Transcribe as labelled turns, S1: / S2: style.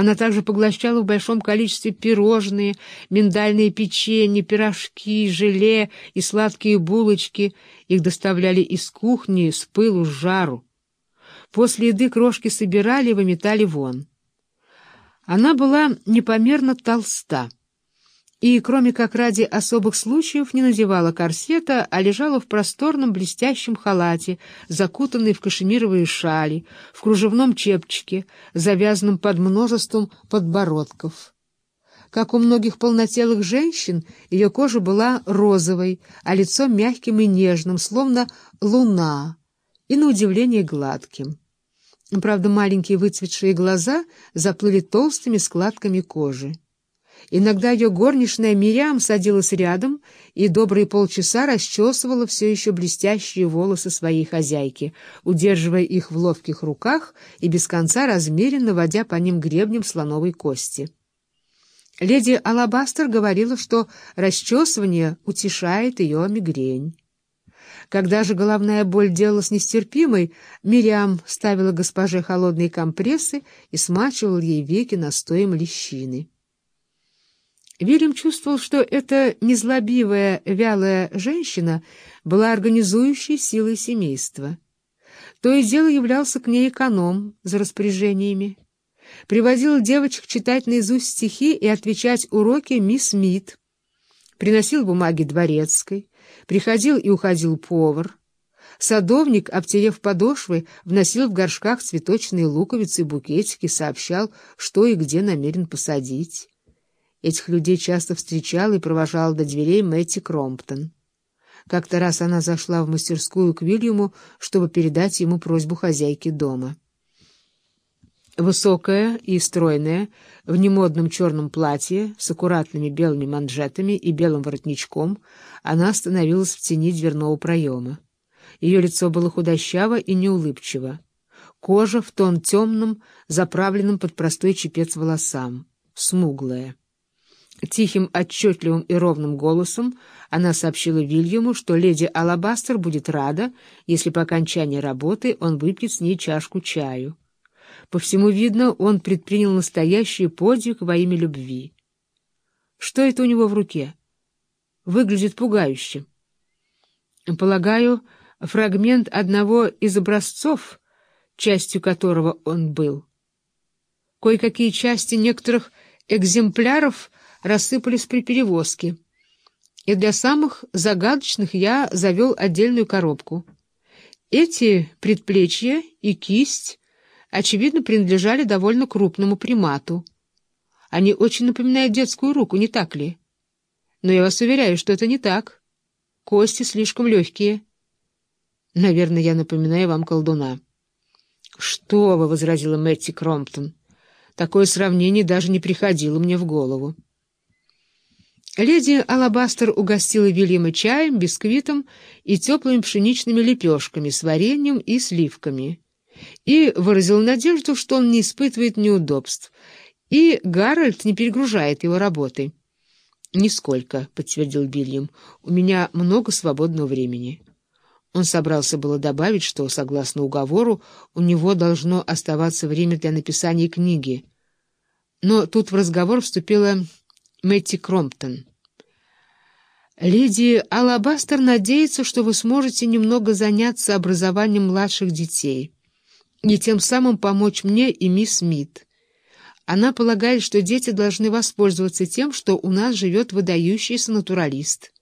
S1: Она также поглощала в большом количестве пирожные, миндальные печенье, пирожки, желе и сладкие булочки. Их доставляли из кухни с пылу, с жару. После еды крошки собирали и выметали вон. Она была непомерно толста и, кроме как ради особых случаев, не надевала корсета, а лежала в просторном блестящем халате, закутанной в кашемировые шали, в кружевном чепчике, завязанном под множеством подбородков. Как у многих полнотелых женщин, ее кожа была розовой, а лицо мягким и нежным, словно луна, и, на удивление, гладким. Правда, маленькие выцветшие глаза заплыли толстыми складками кожи. Иногда ее горничная Мириам садилась рядом и добрые полчаса расчесывала все еще блестящие волосы своей хозяйки, удерживая их в ловких руках и без конца размеренно водя по ним гребнем слоновой кости. Леди Алабастер говорила, что расчесывание утешает ее мигрень. Когда же головная боль делалась нестерпимой, Мириам ставила госпоже холодные компрессы и смачивала ей веки настоем лещины. Вильям чувствовал, что эта незлобивая, вялая женщина была организующей силой семейства. То и дело являлся к ней эконом за распоряжениями. Приводил девочек читать наизусть стихи и отвечать уроки мисс Мид. Приносил бумаги дворецкой, приходил и уходил повар. Садовник, обтерев подошвы, вносил в горшках цветочные луковицы и букетики, сообщал, что и где намерен посадить. Этих людей часто встречал и провожал до дверей Мэтти Кромптон. Как-то раз она зашла в мастерскую к Вильяму, чтобы передать ему просьбу хозяйки дома. Высокая и стройная, в немодном черном платье, с аккуратными белыми манжетами и белым воротничком, она остановилась в тени дверного проема. Ее лицо было худощаво и неулыбчиво. Кожа в тон темным, заправленным под простой чепец волосам, смуглая. Тихим, отчетливым и ровным голосом она сообщила Вильяму, что леди Алабастер будет рада, если по окончании работы он выпьет с ней чашку чаю. По всему видно, он предпринял настоящий подвиг во имя любви. Что это у него в руке? Выглядит пугающе. Полагаю, фрагмент одного из образцов, частью которого он был. Кое-какие части некоторых экземпляров — рассыпались при перевозке, и для самых загадочных я завел отдельную коробку. Эти предплечья и кисть, очевидно, принадлежали довольно крупному примату. Они очень напоминают детскую руку, не так ли? Но я вас уверяю, что это не так. Кости слишком легкие. Наверное, я напоминаю вам колдуна. — Что вы, — возразила Мэтти Кромптон, — такое сравнение даже не приходило мне в голову. Леди Алабастер угостила Вильяма чаем, бисквитом и теплыми пшеничными лепешками с вареньем и сливками и выразила надежду, что он не испытывает неудобств, и Гарольд не перегружает его работой. «Нисколько», — подтвердил Вильям, — «у меня много свободного времени». Он собрался было добавить, что, согласно уговору, у него должно оставаться время для написания книги. Но тут в разговор вступила Мэтти Кромптон. «Леди Алабастер надеется, что вы сможете немного заняться образованием младших детей и тем самым помочь мне и мисс Смит. Она полагает, что дети должны воспользоваться тем, что у нас живет выдающийся натуралист».